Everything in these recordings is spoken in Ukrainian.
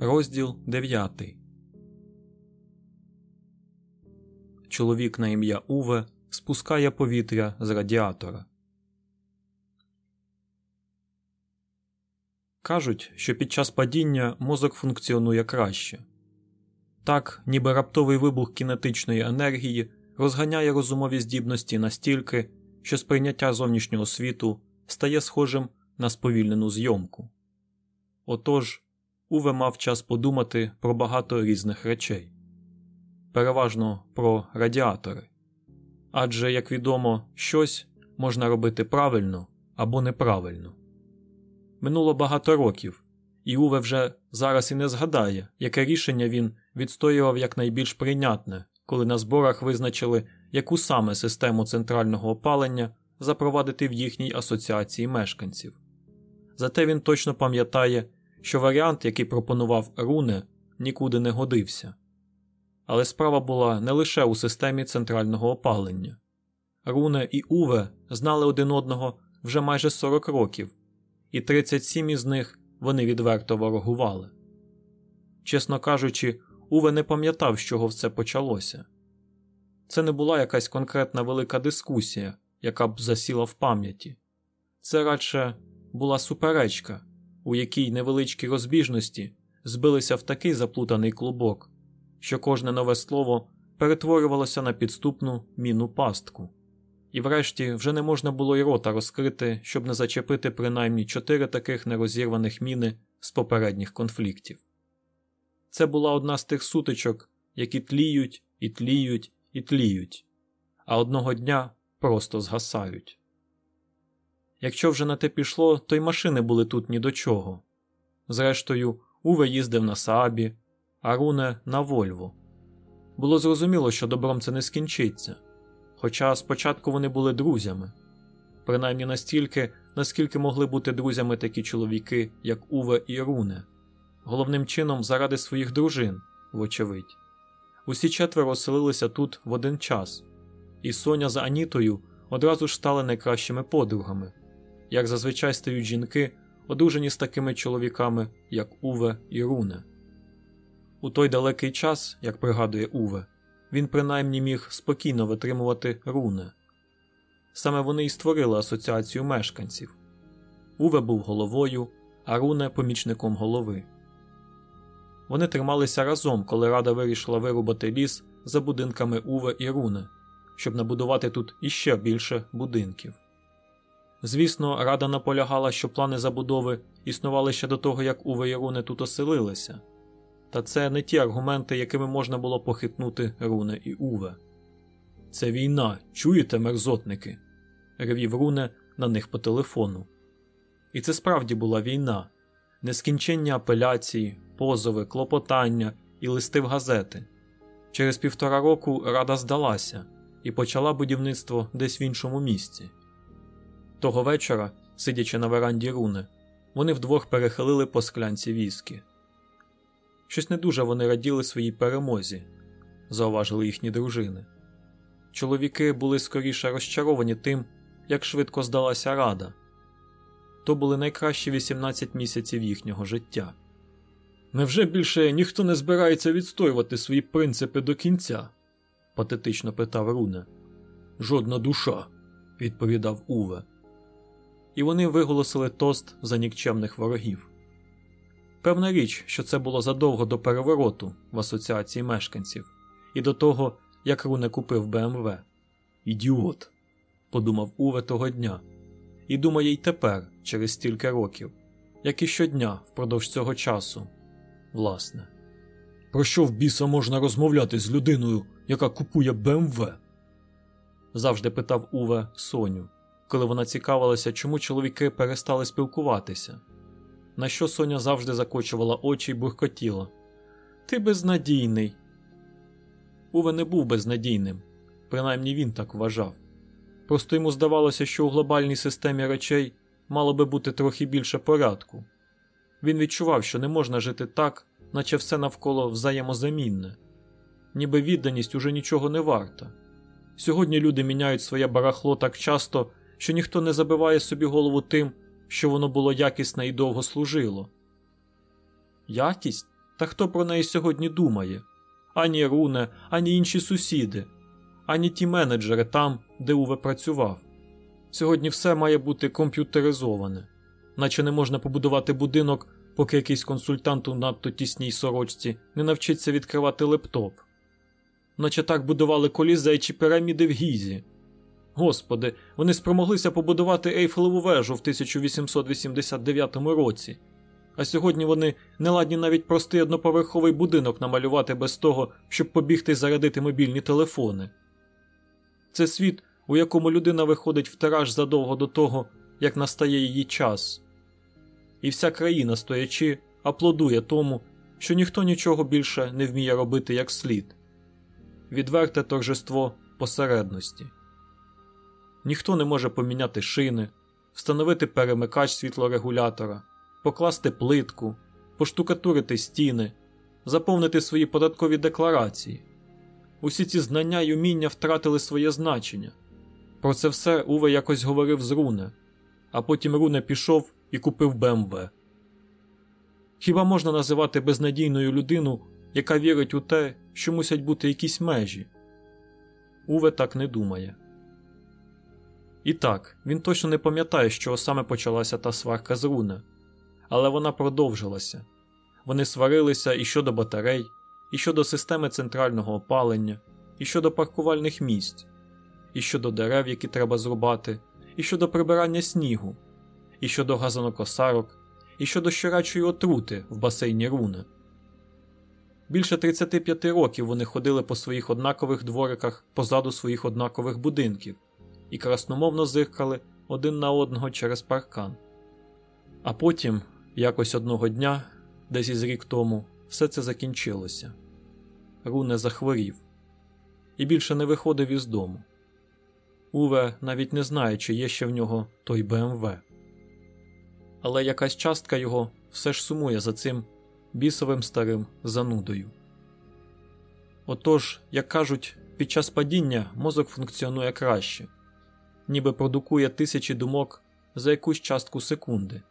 Розділ 9 Чоловік на ім'я Уве спускає повітря з радіатора. Кажуть, що під час падіння мозок функціонує краще. Так, ніби раптовий вибух кінетичної енергії розганяє розумові здібності настільки, що сприйняття зовнішнього світу стає схожим на сповільнену зйомку. Отож, Уве мав час подумати про багато різних речей, переважно про радіатори. Адже, як відомо, щось можна робити правильно або неправильно. Минуло багато років, і Уве вже зараз і не згадає, яке рішення він відстоював як найбільш прийнятне, коли на зборах визначили, яку саме систему центрального опалення запровадити в їхній асоціації мешканців. Зате він точно пам'ятає, що варіант, який пропонував Руне, нікуди не годився. Але справа була не лише у системі центрального опалення. Руне і Уве знали один одного вже майже 40 років, і 37 із них вони відверто ворогували. Чесно кажучи, Уве не пам'ятав, з чого все почалося. Це не була якась конкретна велика дискусія, яка б засіла в пам'яті. Це радше була суперечка, у якій невеличкі розбіжності збилися в такий заплутаний клубок, що кожне нове слово перетворювалося на підступну міну пастку, і врешті вже не можна було й рота розкрити, щоб не зачепити принаймні чотири таких нерозірваних міни з попередніх конфліктів. Це була одна з тих сутичок, які тліють і тліють і тліють, а одного дня просто згасають. Якщо вже на те пішло, то й машини були тут ні до чого. Зрештою, Уве їздив на Саабі, а Руне на Вольво. Було зрозуміло, що добром це не скінчиться, хоча спочатку вони були друзями, принаймні настільки, наскільки могли бути друзями такі чоловіки, як Уве і Руне, головним чином заради своїх дружин, вочевидь. Усі четверо оселилися тут в один час, і Соня з Анітою одразу ж стали найкращими подругами, як зазвичай стають жінки, одружені з такими чоловіками, як Уве і Руне. У той далекий час, як пригадує Уве, він принаймні міг спокійно витримувати Руне. Саме вони і створили асоціацію мешканців. Уве був головою, а Руне помічником голови. Вони трималися разом, коли рада вирішила вирубати ліс за будинками Уве і Руне, щоб набудувати тут іще більше будинків. Звісно, рада наполягала, що плани забудови існували ще до того, як Уве і Руне тут оселилися, та це не ті аргументи, якими можна було похитнути Руне і Уве. Це війна, чуєте, мерзотники? ревів Руне на них по телефону. І це справді була війна, нескінченні апеляції, позови, клопотання і листи в газети. Через півтора року рада здалася і почала будівництво десь в іншому місці. Того вечора, сидячи на веранді руни, вони вдвох перехилили по склянці віскі. Щось не дуже вони раділи своїй перемозі, зауважили їхні дружини. Чоловіки були скоріше розчаровані тим, як швидко здалася рада. То були найкращі 18 місяців їхнього життя. Невже більше ніхто не збирається відстоювати свої принципи до кінця? патетично питав Руне. Жодна душа, відповідав Уве. І вони виголосили тост за нікчемних ворогів. Певна річ, що це було задовго до перевороту в асоціації мешканців, і до того, як Руне купив БМВ. Ідіот, подумав Уве того дня, і думає й тепер, через стільки років, як і щодня впродовж цього часу. Власне, про що в біса можна розмовляти з людиною, яка купує БМВ? завжди питав Уве Соню, коли вона цікавилася, чому чоловіки перестали спілкуватися. На що Соня завжди закочувала очі й буркотіла. Ти безнадійний. Уве не був безнадійним, принаймні він так вважав. Просто йому здавалося, що у глобальній системі речей мало би бути трохи більше порядку. Він відчував, що не можна жити так, наче все навколо взаємозамінне, ніби відданість уже нічого не варта. Сьогодні люди міняють своє барахло так часто, що ніхто не забиває собі голову тим, що воно було якісне і довго служило. Якість? Та хто про неї сьогодні думає? Ані Руне, ані інші сусіди, ані ті менеджери там, де Уве працював. Сьогодні все має бути комп'ютеризоване, наче не можна побудувати будинок, поки якийсь консультант у надто тісній сорочці не навчиться відкривати лептоп. Наче так будували колізей чи піраміди в Гізі. Господи, вони спромоглися побудувати Ейфелеву вежу в 1889 році, а сьогодні вони не ладні навіть простий одноповерховий будинок намалювати без того, щоб побігти зарядити мобільні телефони. Це світ, у якому людина виходить в тираж задовго до того, як настає її час. І вся країна, стоячи, аплодує тому, що ніхто нічого більше не вміє робити як слід відверте торжество посередності. Ніхто не може поміняти шини, встановити перемикач світлорегулятора, покласти плитку, поштукатурити стіни, заповнити свої податкові декларації. Усі ці знання й уміння втратили своє значення. Про це все Уве якось говорив з Руне, а потім Руне пішов і купив БМВ. Хіба можна називати безнадійною людину, яка вірить у те, що мусять бути якісь межі? Уве так не думає. І так, він точно не пам'ятає, чого саме почалася та сварка з Руне, але вона продовжилася. Вони сварилися і щодо батарей, і щодо системи центрального опалення, і щодо паркувальних місць, і щодо дерев, які треба зрубати, і щодо прибирання снігу, і щодо газонокосарок, і щодо щорачої отрути в басейні Руне. Більше 35 років вони ходили по своїх однакових двориках позаду своїх однакових будинків і красномовно зиркали один на одного через паркан. А потім, якось одного дня, десь із рік тому, все це закінчилося. Руне захворів і більше не виходив із дому. Уве навіть не знає, чи є ще в нього той БМВ. Але якась частка його все ж сумує за цим бісовим старим занудою. Отож, як кажуть, під час падіння мозок функціонує краще, ніби продукує тисячі думок за якусь частку секунди.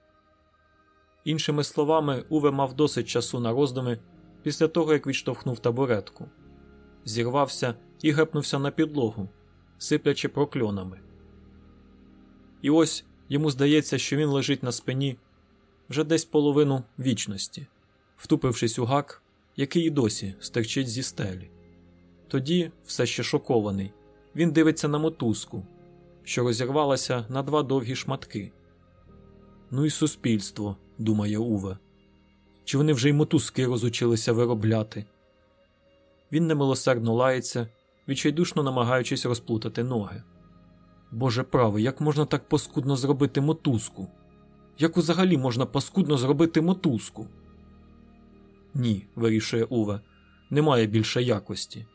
Іншими словами, Уве мав досить часу на роздуми після того, як відштовхнув табуретку, зірвався і гепнувся на підлогу, сиплячи прокльонами. І ось йому здається, що він лежить на спині вже десь половину вічності, втупившись у гак, який і досі стерчить зі стелі. Тоді, все ще шокований, він дивиться на мотузку, що розірвалася на два довгі шматки. Ну і суспільство, думає Уве. Чи вони вже й мотузки розучилися виробляти? Він немилосердно лається, відчайдушно намагаючись розплутати ноги. Боже правий, як можна так паскудно зробити мотузку? Як взагалі можна паскудно зробити мотузку? Ні, вирішує Уве, немає більше якості.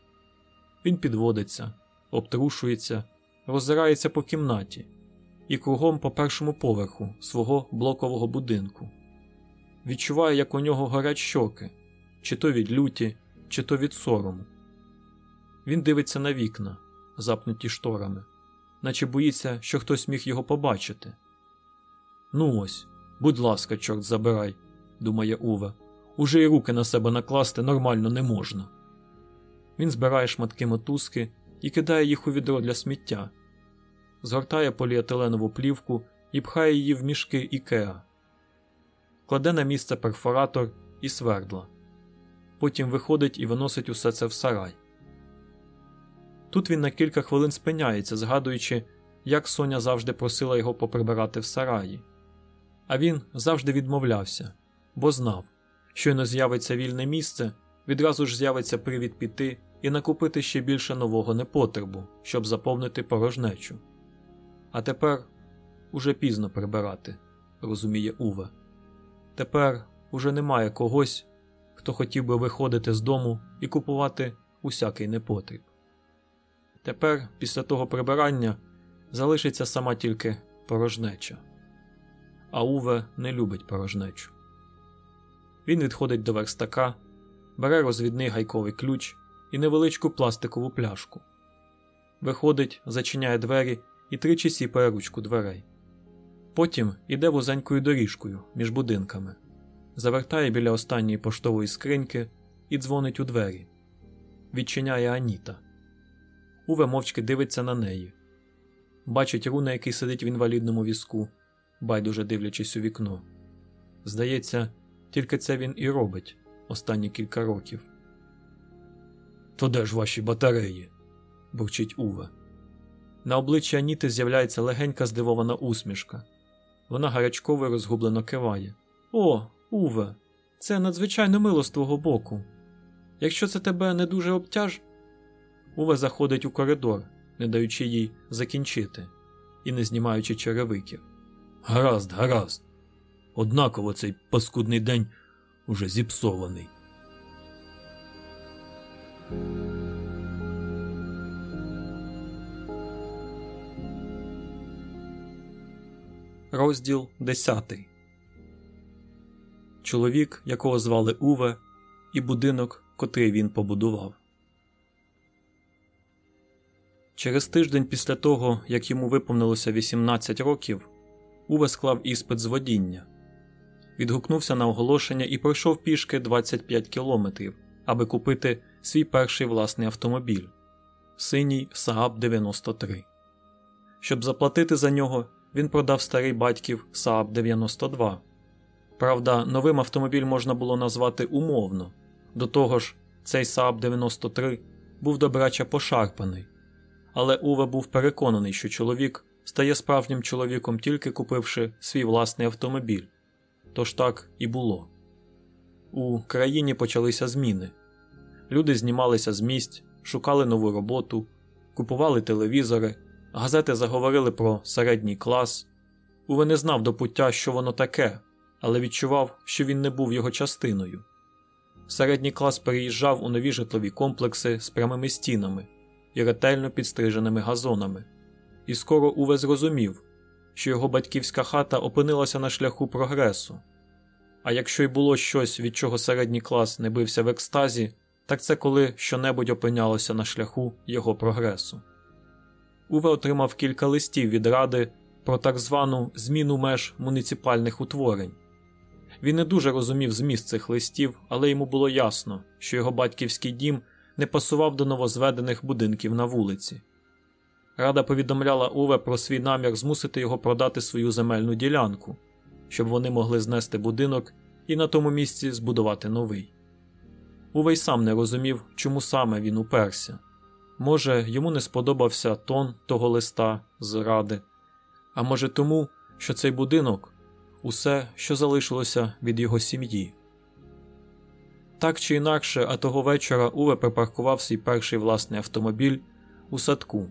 Він підводиться, обтрушується, роззирається по кімнаті і кругом по першому поверху свого блокового будинку. Відчуває, як у нього горять щоки, чи то від люті, чи то від сорому. Він дивиться на вікна, запнуті шторами, наче боїться, що хтось міг його побачити. Ну ось, будь ласка, чорт забирай, думає Уве. Уже й руки на себе накласти нормально не можна. Він збирає шматки мотузки і кидає їх у відро для сміття, згортає поліетиленову плівку і пхає її в мішки Ікеа, кладе на місце перфоратор і свердла. Потім виходить і виносить усе це в сарай. Тут він на кілька хвилин спиняється, згадуючи, як Соня завжди просила його поприбирати в сараї. А він завжди відмовлявся, бо знав, щойно з'явиться вільне місце, відразу ж з'явиться привід піти і накупити ще більше нового непотребу, щоб заповнити порожнечу. А тепер уже пізно прибирати, розуміє Уве. Тепер уже немає когось, хто хотів би виходити з дому і купувати усякий непотріб. Тепер, після того прибирання, залишиться сама тільки порожнеча. А Уве не любить порожнечу. Він відходить до верстака, бере розвідний гайковий ключ і невеличку пластикову пляшку. Виходить, зачиняє двері і тричі сіпає ручку дверей. Потім іде вузенькою доріжкою між будинками, завертає біля останньої поштової скриньки і дзвонить у двері. Відчиняє Аніта. Уве мовчки дивиться на неї. Бачить руна, який сидить в інвалідному візку, байдуже дивлячись у вікно. Здається, тільки це він і робить останні кілька років. То де ж ваші батареї? бурчить Уве. На обличчі Аніти з'являється легенька здивована усмішка. Вона гарячково розгублено киває. О, Уве, це надзвичайно мило з твого боку. Якщо це тебе не дуже обтяж. Уве заходить у коридор, не даючи їй закінчити і не знімаючи черевиків. Гаразд, гаразд. Однаково цей паскудний день уже зіпсований. Розділ 10 Чоловік, якого звали Уве, і будинок, котрий він побудував. Через тиждень після того, як йому виповнилося 18 років, Уве склав іспит з водіння, відгукнувся на оголошення і пройшов пішки 25 кілометрів, аби купити свій перший власний автомобіль синій Saab 93. Щоб заплатити за нього, він продав старий батьків Saab 92. Правда, новим автомобіль можна було назвати умовно. До того ж, цей Saab 93 був добрача пошарпаний. Але Уве був переконаний, що чоловік стає справжнім чоловіком тільки купивши свій власний автомобіль. Тож так і було. У країні почалися зміни. Люди знімалися з місць, шукали нову роботу, купували телевізори, газети заговорили про середній клас. Уве не знав до пуття, що воно таке, але відчував, що він не був його частиною. Середній клас переїжджав у нові житлові комплекси з прямими стінами і ретельно підстриженими газонами, і скоро Уве зрозумів, що його батьківська хата опинилася на шляху прогресу. А якщо й було щось, від чого середній клас не бився в екстазі, так це коли щонебудь опинялося на шляху його прогресу. Уве отримав кілька листів від ради про так звану зміну меж муніципальних утворень. Він не дуже розумів зміст цих листів, але йому було ясно, що його батьківський дім не пасував до новозведених будинків на вулиці. Рада повідомляла Уве про свій намір змусити його продати свою земельну ділянку, щоб вони могли знести будинок і на тому місці збудувати новий. Уве й сам не розумів, чому саме він уперся. Може, йому не сподобався тон того листа з ради, а може тому, що цей будинок усе, що залишилося від його сім'ї. Так чи інакше, а того вечора Уве припаркував свій перший власний автомобіль у садку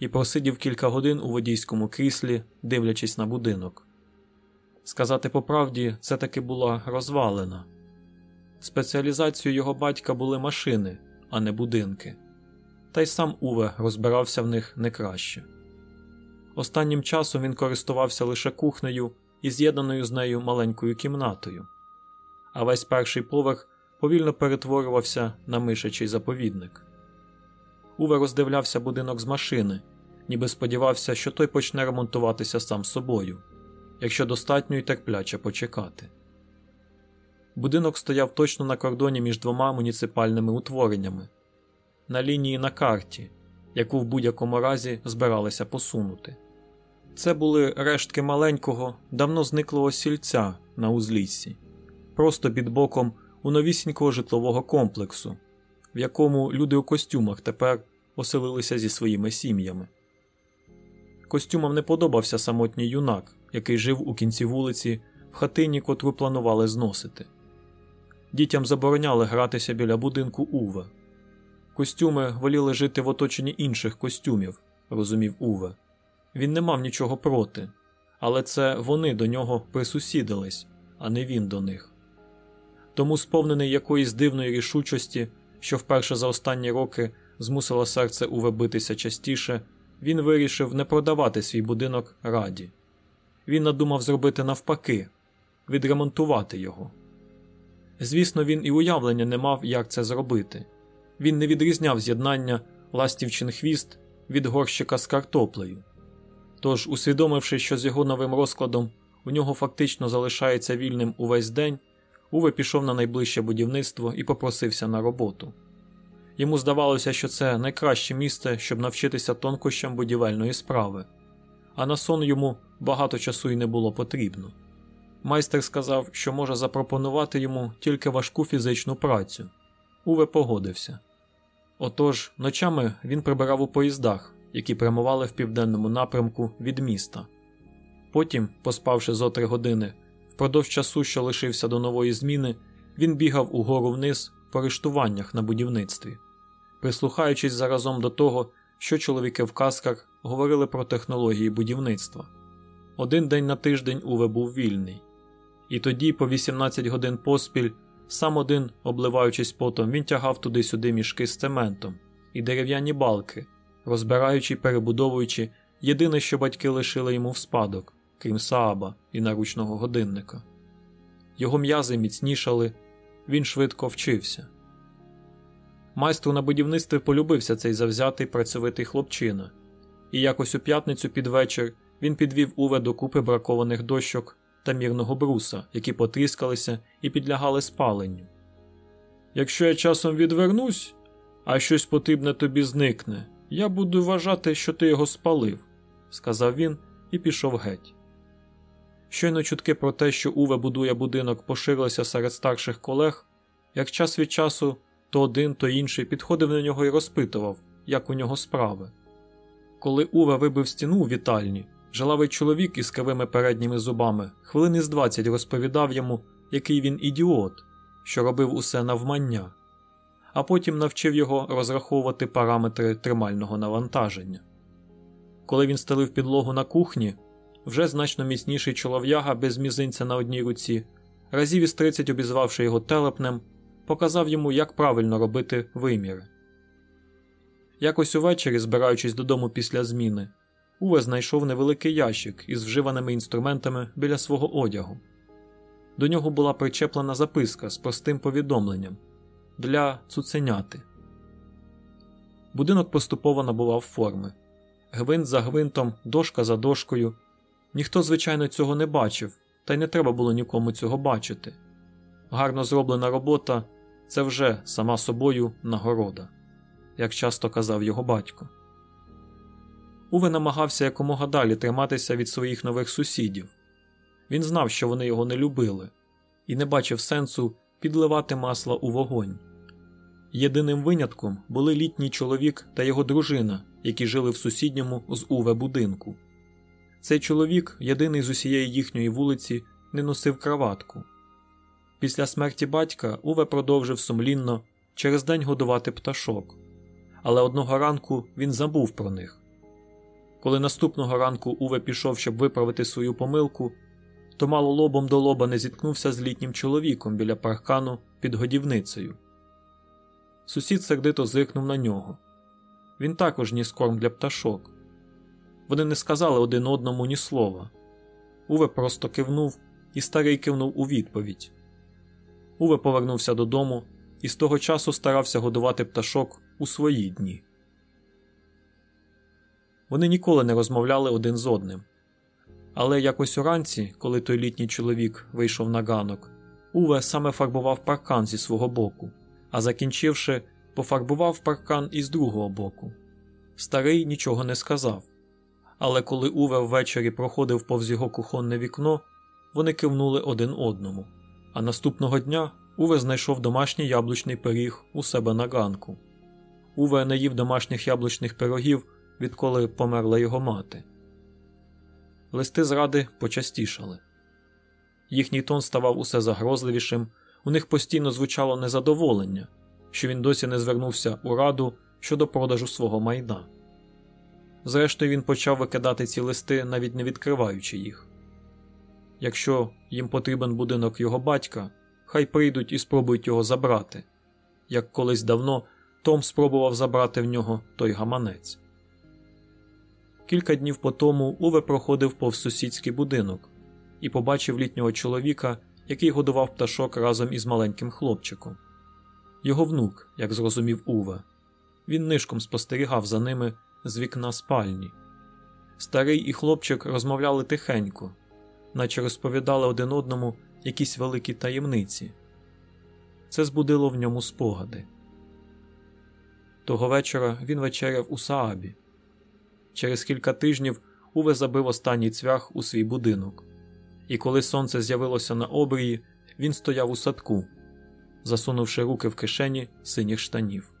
і просидів кілька годин у водійському кріслі, дивлячись на будинок. Сказати по правді, це таки була розвалена. Спеціалізацією його батька були машини, а не будинки, та й сам Уве розбирався в них не краще. Останнім часом він користувався лише кухнею і з'єднаною з нею маленькою кімнатою, а весь перший поверх повільно перетворювався на мишачий заповідник. Уве роздивлявся будинок з машини, ніби сподівався, що той почне ремонтуватися сам собою, якщо достатньо й терпляче почекати. Будинок стояв точно на кордоні між двома муніципальними утвореннями, на лінії на карті, яку в будь-якому разі збиралися посунути. Це були рештки маленького, давно зниклого сільця на узліссі, просто під боком у новісінького житлового комплексу, в якому люди у костюмах тепер оселилися зі своїми сім'ями. Костюмам не подобався самотній юнак, який жив у кінці вулиці в хатині, котру планували зносити. Дітям забороняли гратися біля будинку Уве. Костюми воліли жити в оточенні інших костюмів, розумів Уве. Він не мав нічого проти, але це вони до нього присусідились, а не він до них. Тому, сповнений якоїсь дивної рішучості, що вперше за останні роки змусило серце Уве битися частіше, він вирішив не продавати свій будинок раді. Він надумав зробити навпаки відремонтувати його. Звісно, він і уявлення не мав, як це зробити. Він не відрізняв з'єднання ластівчин хвіст від горщика з картоплею. Тож, усвідомивши, що з його новим розкладом у нього фактично залишається вільним увесь день, Уве пішов на найближче будівництво і попросився на роботу. Йому здавалося, що це найкраще місце, щоб навчитися тонкощам будівельної справи, а на сон йому багато часу й не було потрібно. Майстер сказав, що може запропонувати йому тільки важку фізичну працю. Уве погодився. Отож, ночами він прибирав у поїздах, які прямували в південному напрямку від міста. Потім, поспавши зо три години, впродовж часу, що лишився до нової зміни, він бігав угору вниз по рештуваннях на будівництві, прислухаючись заразом до того, що чоловіки в касках говорили про технології будівництва. Один день на тиждень Уве був вільний, і тоді, по 18 годин поспіль, сам один, обливаючись потом, він тягав туди-сюди мішки з цементом і дерев'яні балки, розбираючи перебудовуючи єдине, що батьки лишили йому в спадок, крім Сааба і наручного годинника. Його м'язи міцнішали, він швидко вчився. Майстру на будівництві полюбився цей завзятий працьовитий хлопчина, і якось у п'ятницю під вечір він підвів Уве до купи бракованих дощок та мірного бруса, які потріскалися і підлягали спаленню. Якщо я часом відвернусь, а щось потрібне тобі зникне, я буду вважати, що ти його спалив, сказав він і пішов геть. Щойно чутки про те, що Уве будує будинок, поширилися серед старших колег, як час від часу то один, то інший підходив на нього і розпитував, як у нього справи. Коли Уве вибив стіну у вітальні, жилавий чоловік із кривими передніми зубами хвилини з двадцять розповідав йому, який він ідіот, що робив усе навмання, а потім навчив його розраховувати параметри тримального навантаження. Коли він стелив підлогу на кухні, вже значно міцніший чолов'яга без мізинця на одній руці, разів із тридцять обізвавши його телепнем, показав йому, як правильно робити виміри. Якось увечері, збираючись додому після зміни, Уве знайшов невеликий ящик із вживаними інструментами біля свого одягу. До нього була причеплена записка з простим повідомленням для цуценяти. Будинок поступово набував форми. Гвинт за гвинтом, дошка за дошкою. Ніхто, звичайно, цього не бачив, та й не треба було нікому цього бачити. Гарно зроблена робота це вже сама собою нагорода, як часто казав його батько. Уве намагався якомога далі триматися від своїх нових сусідів. Він знав, що вони його не любили, і не бачив сенсу підливати масла у вогонь. Єдиним винятком були літній чоловік та його дружина, які жили в сусідньому з Уве будинку. Цей чоловік, єдиний з усієї їхньої вулиці, не носив краватку. Після смерті батька Уве продовжив сумлінно через день годувати пташок, але одного ранку він забув про них. Коли наступного ранку Уве пішов, щоб виправити свою помилку, то мало лобом до лоба не зіткнувся з літнім чоловіком біля паркану під годівницею. Сусід сердито зиркнув на нього. Він також ніс корм для пташок. Вони не сказали один одному ні слова. Уве просто кивнув, і старий кивнув у відповідь. Уве повернувся додому і з того часу старався годувати пташок у свої дні. Вони ніколи не розмовляли один з одним. Але якось уранці, коли той літній чоловік вийшов на ганок, Уве саме фарбував паркан зі свого боку, а закінчивши, пофарбував паркан із другого боку. Старий нічого не сказав. Але коли Уве ввечері проходив повз його кухонне вікно, вони кивнули один одному. А наступного дня Уве знайшов домашній яблучний пиріг у себе на ганку. Уве не їв домашніх яблучних пирогів відколи померла його мати. Листи зради почастішали. Їхній тон ставав усе загрозливішим, у них постійно звучало незадоволення, що він досі не звернувся у раду щодо продажу свого майна. Зрештою, він почав викидати ці листи, навіть не відкриваючи їх. Якщо їм потрібен будинок його батька, хай прийдуть і спробують його забрати, як колись давно Том спробував забрати в нього той гаманець. Кілька днів по тому Уве проходив повз сусідський будинок і побачив літнього чоловіка, який годував пташок разом із маленьким хлопчиком. Його внук, як зрозумів Уве, він нишком спостерігав за ними з вікна спальні. Старий і хлопчик розмовляли тихенько, наче розповідали один одному якісь великі таємниці. це збудило в ньому спогади. Того вечора він вечеряв у Саабі. Через кілька тижнів Уве забив останній цвях у свій будинок, і коли сонце з'явилося на обрії, він стояв у садку, засунувши руки в кишені синіх штанів,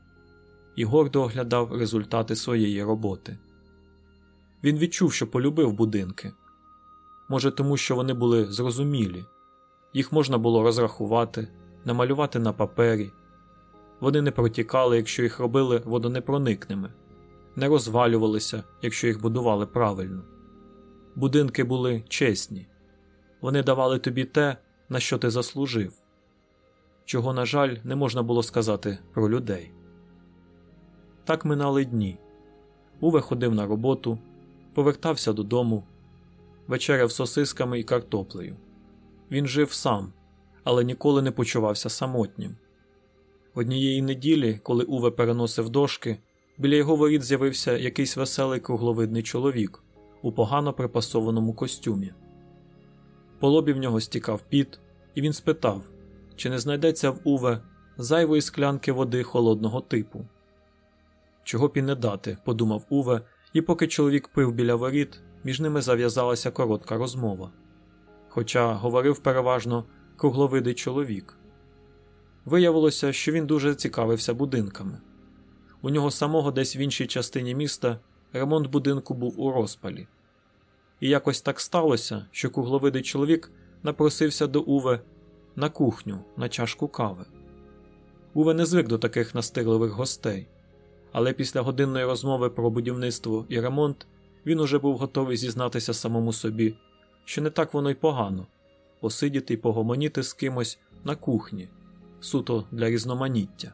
і гордо оглядав результати своєї роботи. Він відчув, що полюбив будинки. Може, тому що вони були зрозумілі, їх можна було розрахувати, намалювати на папері. Вони не протікали, якщо їх робили водонепроникними, не розвалювалися, якщо їх будували правильно. Будинки були чесні, вони давали тобі те, на що ти заслужив, чого, на жаль, не можна було сказати про людей. Так минали дні. Уве ходив на роботу, повертався додому, вечеряв сосисками і картоплею. Він жив сам, але ніколи не почувався самотнім. Однієї неділі, коли Уве переносив дошки, біля його воріт з'явився якийсь веселий кругловидний чоловік у погано припасованому костюмі. По лобі в нього стікав піт, і він спитав, чи не знайдеться в Уве зайвої склянки води холодного типу. Чого б не дати, подумав Уве, і поки чоловік пив біля воріт, між ними зав'язалася коротка розмова. Хоча говорив переважно кругловидий чоловік. Виявилося, що він дуже цікавився будинками. У нього самого десь в іншій частині міста ремонт будинку був у розпалі. І якось так сталося, що кругловидий чоловік напросився до Уве на кухню на чашку кави. Уве не звик до таких настирливих гостей, але після годинної розмови про будівництво і ремонт він уже був готовий зізнатися самому собі, що не так воно й погано посидіти й погомоніти з кимось на кухні, суто для різноманіття.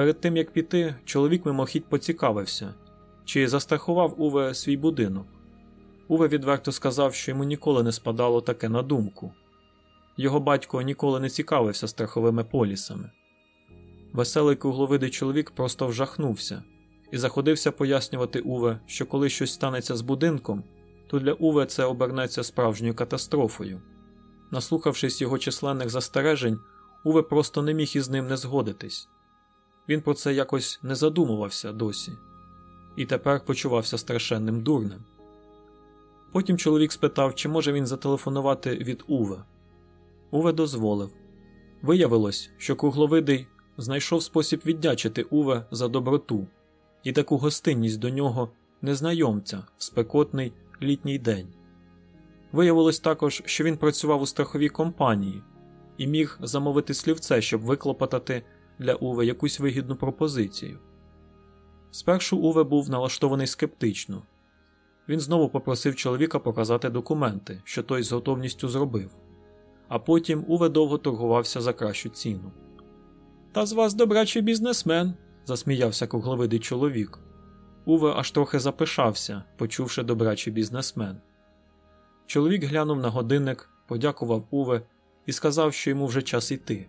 Перед тим як піти, чоловік мимохідь поцікавився, чи застрахував Уве свій будинок. Уве відверто сказав, що йому ніколи не спадало таке на думку. Його батько ніколи не цікавився страховими полісами. Веселий кругловидий чоловік просто вжахнувся і заходився пояснювати Уве, що коли щось станеться з будинком, то для Уве це обернеться справжньою катастрофою. Наслухавшись його численних застережень, Уве просто не міг із ним не згодитись. Він про це якось не задумувався досі, і тепер почувався страшенним дурним. Потім чоловік спитав, чи може він зателефонувати від Уве. Уве дозволив. Виявилось, що кругловидий знайшов спосіб віддячити Уве за доброту і таку гостинність до нього незнайомця в спекотний літній день. Виявилось також, що він працював у страховій компанії і міг замовити слівце, щоб виклопотати для Уве якусь вигідну пропозицію. Спершу Уве був налаштований скептично. Він знову попросив чоловіка показати документи, що той з готовністю зробив, а потім Уве довго торгувався за кращу ціну. Та з вас добрачий бізнесмен, засміявся кругловидий чоловік. Уве аж трохи запишався, почувши добрачий бізнесмен. Чоловік глянув на годинник, подякував Уве і сказав, що йому вже час іти.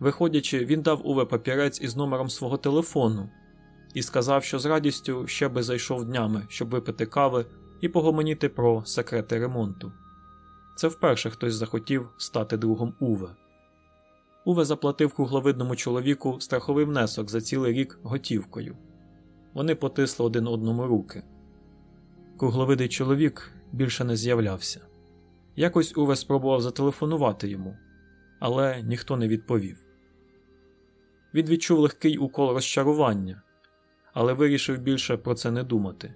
Виходячи, він дав Уве папірець із номером свого телефону і сказав, що з радістю ще би зайшов днями, щоб випити кави і погомоніти про секрети ремонту. Це вперше хтось захотів стати другом Уве. Уве заплатив кругловидному чоловіку страховий внесок за цілий рік готівкою. Вони потисли один одному руки. Кругловидий чоловік більше не з'являвся. Якось Уве спробував зателефонувати йому, але ніхто не відповів. Він відчув легкий укол розчарування, але вирішив більше про це не думати.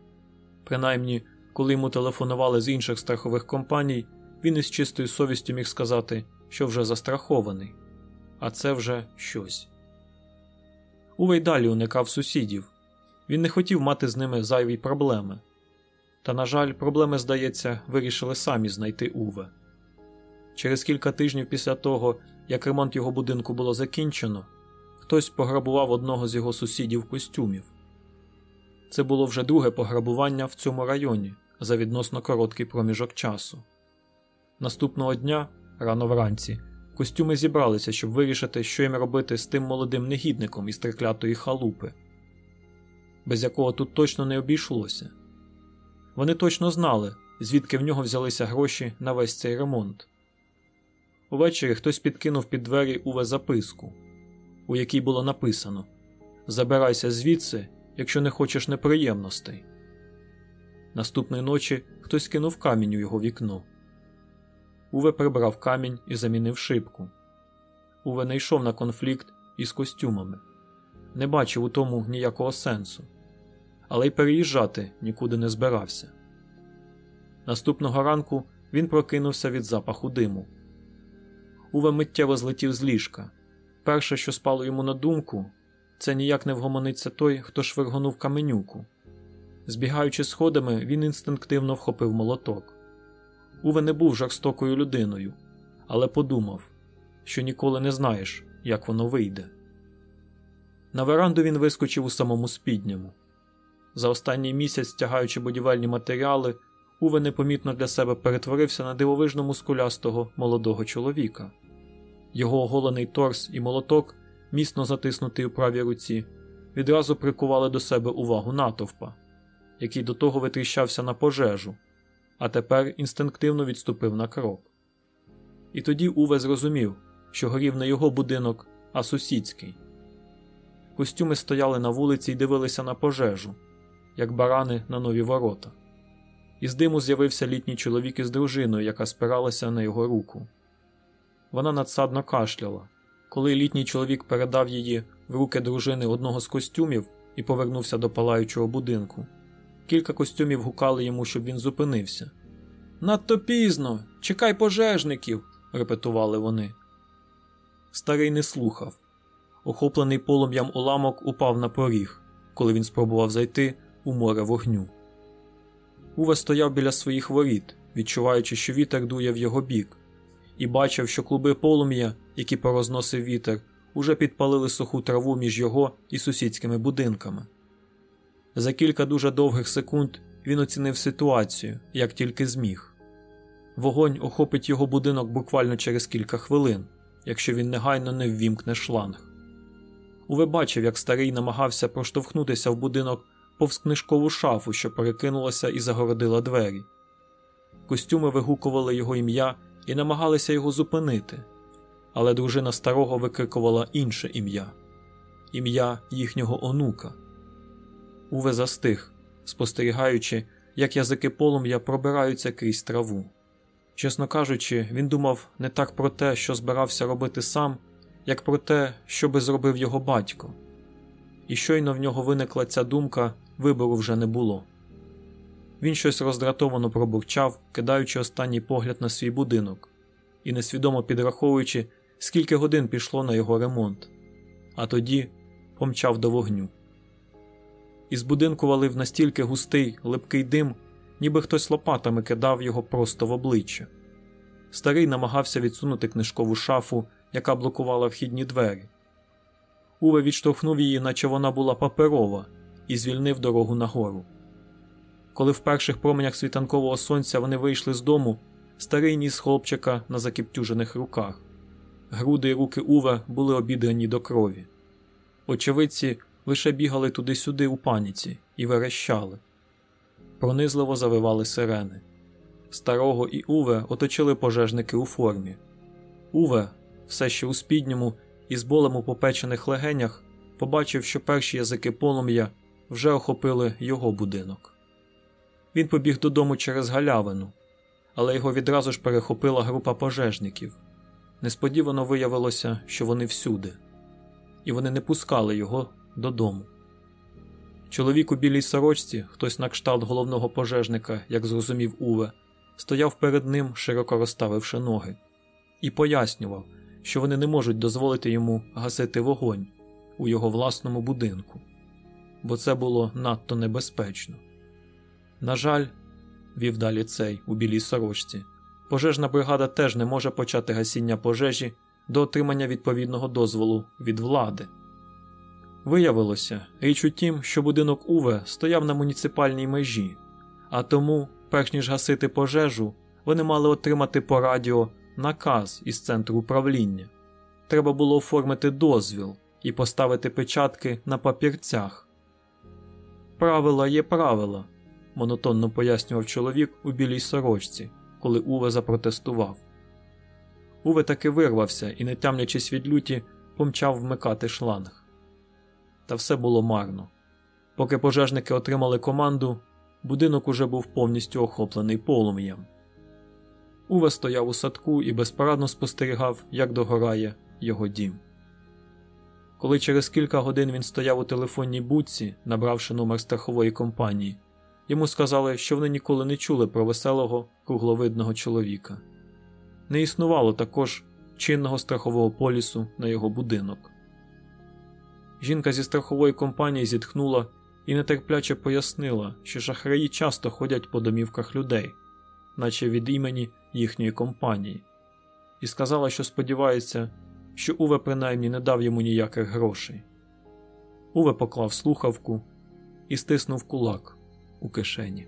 Принаймні, коли йому телефонували з інших страхових компаній, він із чистою совістю міг сказати, що вже застрахований, а це вже щось. Увей далі уникав сусідів. Він не хотів мати з ними зайві проблеми. Та, на жаль, проблеми, здається, вирішили самі знайти Уве. Через кілька тижнів після того, як ремонт його будинку було закінчено, хтось пограбував одного з його сусідів костюмів. Це було вже друге пограбування в цьому районі за відносно короткий проміжок часу. Наступного дня, рано вранці, костюми зібралися, щоб вирішити, що їм робити з тим молодим негідником із триклятої халупи, без якого тут точно не обійшлося. Вони точно знали, звідки в нього взялися гроші на весь цей ремонт. Увечері хтось підкинув під двері Уве записку, у якій було написано Забирайся звідси, якщо не хочеш неприємностей. Наступної ночі хтось кинув камінь у його вікно. Уве прибрав камінь і замінив шибку. Уве не йшов на конфлікт із костюмами, не бачив у тому ніякого сенсу, але й переїжджати нікуди не збирався. Наступного ранку він прокинувся від запаху диму. Уве миттєво злетів з ліжка. Перше, що спало йому на думку, це ніяк не вгомониться той, хто швиргонув каменюку. Збігаючи сходами, він інстинктивно вхопив молоток. Уве не був жорстокою людиною, але подумав, що ніколи не знаєш, як воно вийде. На веранду він вискочив у самому спідньому. За останній місяць, тягаючи будівельні матеріали, Уве непомітно для себе перетворився на дивовижно мускулястого молодого чоловіка. Його оголений торс і молоток, міцно затиснутий у правій руці, відразу прикували до себе увагу натовпа, який до того витріщався на пожежу, а тепер інстинктивно відступив на крок. І тоді Уве зрозумів, що горів не його будинок, а сусідський. Костюми стояли на вулиці і дивилися на пожежу, як барани на нові ворота. Із диму з'явився літній чоловік із дружиною, яка спиралася на його руку. Вона надсадно кашляла. Коли літній чоловік передав її в руки дружини одного з костюмів і повернувся до палаючого будинку, кілька костюмів гукали йому, щоб він зупинився. Надто пізно, чекай пожежників, репетували вони. Старий не слухав. Охоплений полум'ям уламок упав на поріг, коли він спробував зайти у море вогню. Уве стояв біля своїх воріт, відчуваючи, що вітер дує в його бік, і бачив, що клуби полум'я, які порозносив вітер, уже підпалили суху траву між його і сусідськими будинками. За кілька дуже довгих секунд він оцінив ситуацію, як тільки зміг. Вогонь охопить його будинок буквально через кілька хвилин, якщо він негайно не ввімкне шланг. Уве бачив, як старий намагався проштовхнутися в будинок повз книжкову шафу, що перекинулася і загородила двері. Костюми вигукували його ім'я і намагалися його зупинити, але дружина старого викрикувала інше ім'я ім'я їхнього онука. Уве застиг, спостерігаючи, як язики полум'я пробираються крізь траву. Чесно кажучи, він думав не так про те, що збирався робити сам, як про те, що би зробив його батько. І щойно в нього виникла ця думка, вибору вже не було. Він щось роздратовано пробурчав, кидаючи останній погляд на свій будинок і несвідомо підраховуючи, скільки годин пішло на його ремонт, а тоді помчав до вогню. Із будинку валив настільки густий, липкий дим, ніби хтось лопатами кидав його просто в обличчя. Старий намагався відсунути книжкову шафу, яка блокувала вхідні двері. Уве відштовхнув її, наче вона була паперова, і звільнив дорогу нагору. Коли в перших променях світанкового сонця вони вийшли з дому, старий ніс хлопчика на закіптюжених руках. Груди й руки Уве були обідрані до крові. Очевидці лише бігали туди-сюди у паніці і верещали. Пронизливо завивали сирени. Старого і Уве оточили пожежники у формі. Уве, все ще у спідньому і з болем у попечених легенях, побачив, що перші язики полум'я вже охопили його будинок. Він побіг додому через галявину, але його відразу ж перехопила група пожежників. Несподівано виявилося, що вони всюди, і вони не пускали його додому. Чоловік у білій сорочці, хтось на кшталт головного пожежника, як зрозумів Уве, стояв перед ним, широко розставивши ноги, і пояснював, що вони не можуть дозволити йому гасити вогонь у його власному будинку, бо це було надто небезпечно. На жаль, вів далі цей у білій сорочці, пожежна бригада теж не може почати гасіння пожежі до отримання відповідного дозволу від влади. Виявилося, річ у тім, що будинок Уве стояв на муніципальній межі, а тому, перш ніж гасити пожежу, вони мали отримати по радіо наказ із центру управління. Треба було оформити дозвіл і поставити печатки на папірцях. Правила є правила, монотонно пояснював чоловік у білій сорочці, коли Уве запротестував. Уве таки вирвався і, не тямлячись від люті, помчав вмикати шланг. Та все було марно. Поки пожежники отримали команду, будинок уже був повністю охоплений полум'ям. Уве стояв у садку і безпорадно спостерігав, як догорає його дім. Коли через кілька годин він стояв у телефонній будці, набравши номер страхової компанії, йому сказали, що вони ніколи не чули про веселого кругловидного чоловіка. Не існувало також чинного страхового полісу на його будинок. Жінка зі страхової компанії зітхнула і нетерпляче пояснила, що шахраї часто ходять по домівках людей, наче від імені їхньої компанії, і сказала, що сподівається, що Уве принаймні не дав йому ніяких грошей. Уве поклав слухавку і стиснув кулак у кишені.